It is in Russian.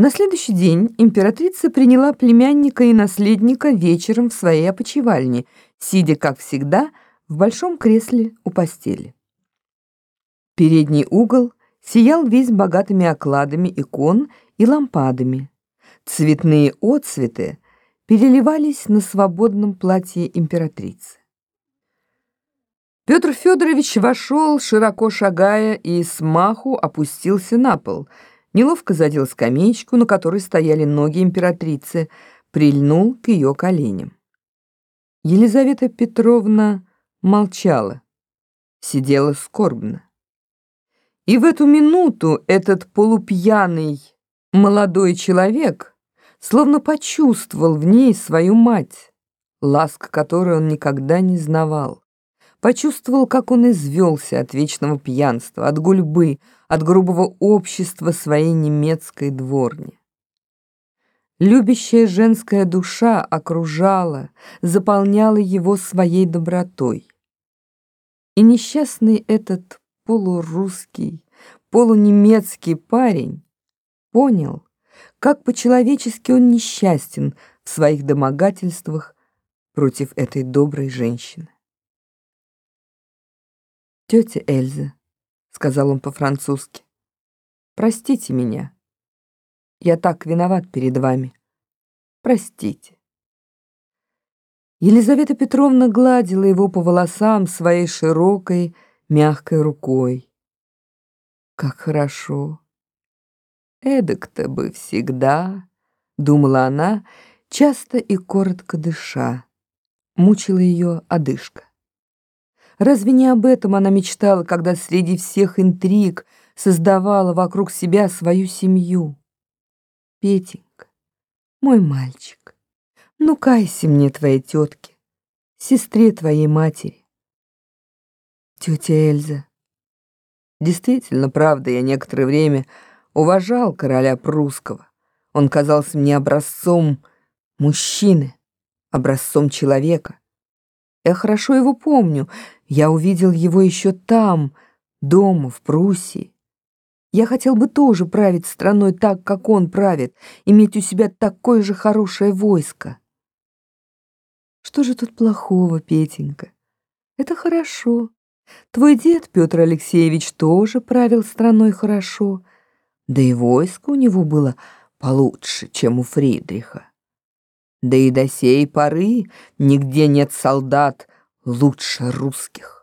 На следующий день императрица приняла племянника и наследника вечером в своей опочивальне, сидя, как всегда, в большом кресле у постели. Передний угол сиял весь богатыми окладами икон и лампадами. Цветные отцветы переливались на свободном платье императрицы. Петр Федорович вошел, широко шагая, и с маху опустился на пол, неловко задел скамеечку, на которой стояли ноги императрицы, прильнул к ее коленям. Елизавета Петровна молчала, сидела скорбно. И в эту минуту этот полупьяный молодой человек словно почувствовал в ней свою мать, ласк которой он никогда не знавал. Почувствовал, как он извелся от вечного пьянства, от гульбы, от грубого общества своей немецкой дворни. Любящая женская душа окружала, заполняла его своей добротой. И несчастный этот полурусский, полунемецкий парень понял, как по-человечески он несчастен в своих домогательствах против этой доброй женщины. «Тетя Эльза», — сказал он по-французски, — «простите меня». Я так виноват перед вами. Простите. Елизавета Петровна гладила его по волосам своей широкой, мягкой рукой. Как хорошо. Эдак-то бы всегда, думала она, часто и коротко дыша. Мучила ее одышка. Разве не об этом она мечтала, когда среди всех интриг создавала вокруг себя свою семью? Петенька, мой мальчик, ну кайся мне твоей тетке, сестре твоей матери. Тетя Эльза. Действительно, правда, я некоторое время уважал короля прусского. Он казался мне образцом мужчины, образцом человека. Я хорошо его помню. Я увидел его еще там, дома, в Пруссии. Я хотел бы тоже править страной так, как он правит, иметь у себя такое же хорошее войско. Что же тут плохого, Петенька? Это хорошо. Твой дед Петр Алексеевич тоже правил страной хорошо, да и войско у него было получше, чем у Фридриха. Да и до сей поры нигде нет солдат лучше русских.